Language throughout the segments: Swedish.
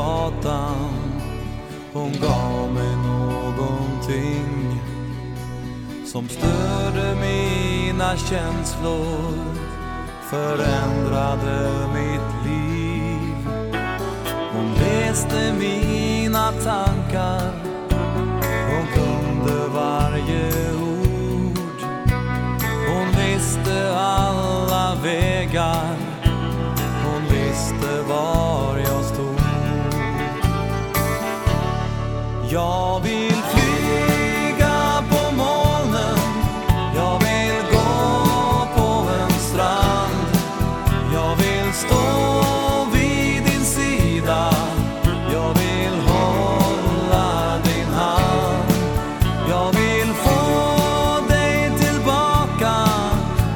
gatan. Hon gav mig någonting som störde mina känslor förändrade mitt liv. Hon läste mina tankar Hon kunde varje ord. Hon visste alla vägar. Jag vill flyga på molnen. Jag vill gå på en strand. Jag vill stå vid din sida. Jag vill hålla din hand. Jag vill få dig tillbaka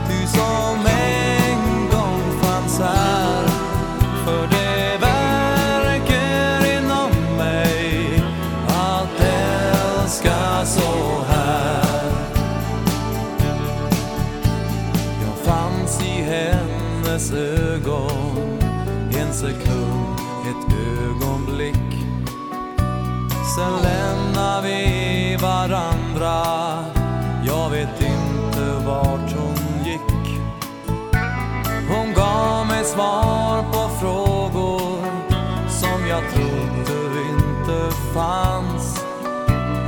Du som en gång fanns här. För ögon En sekund, ett ögonblick. Sen lämnar vi varandra Jag vet inte vart hon gick. Hon gav mig svar på frågor Som jag trodde inte fanns.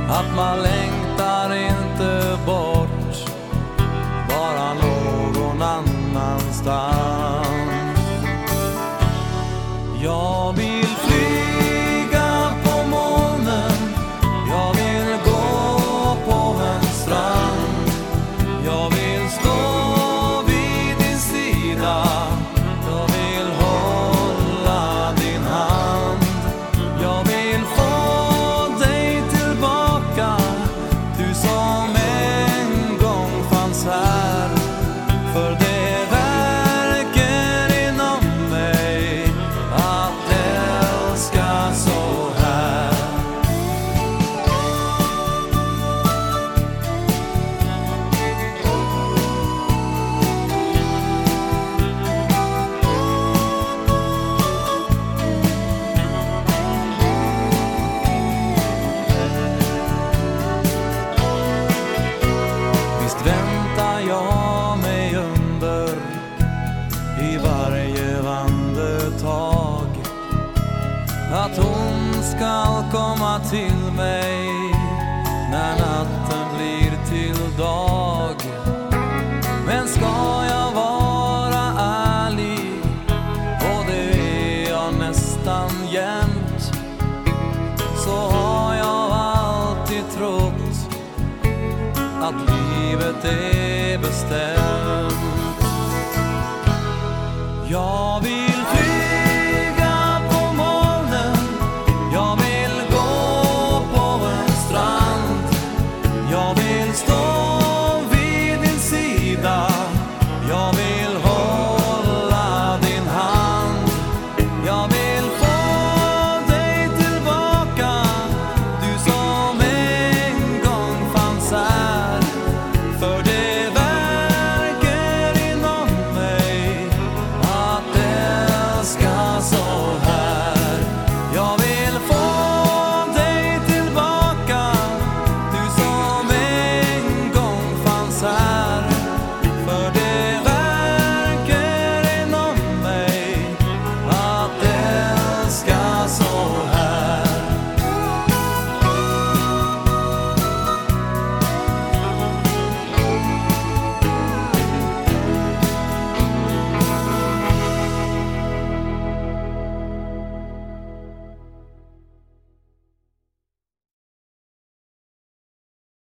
Att man längtar inte bort Bara någon annanstans. Att hon ska komma till mig när natten blir till dag. Men ska jag vara ärlig, och det är jag nästan jämt, så har jag alltid trott att livet är bestämt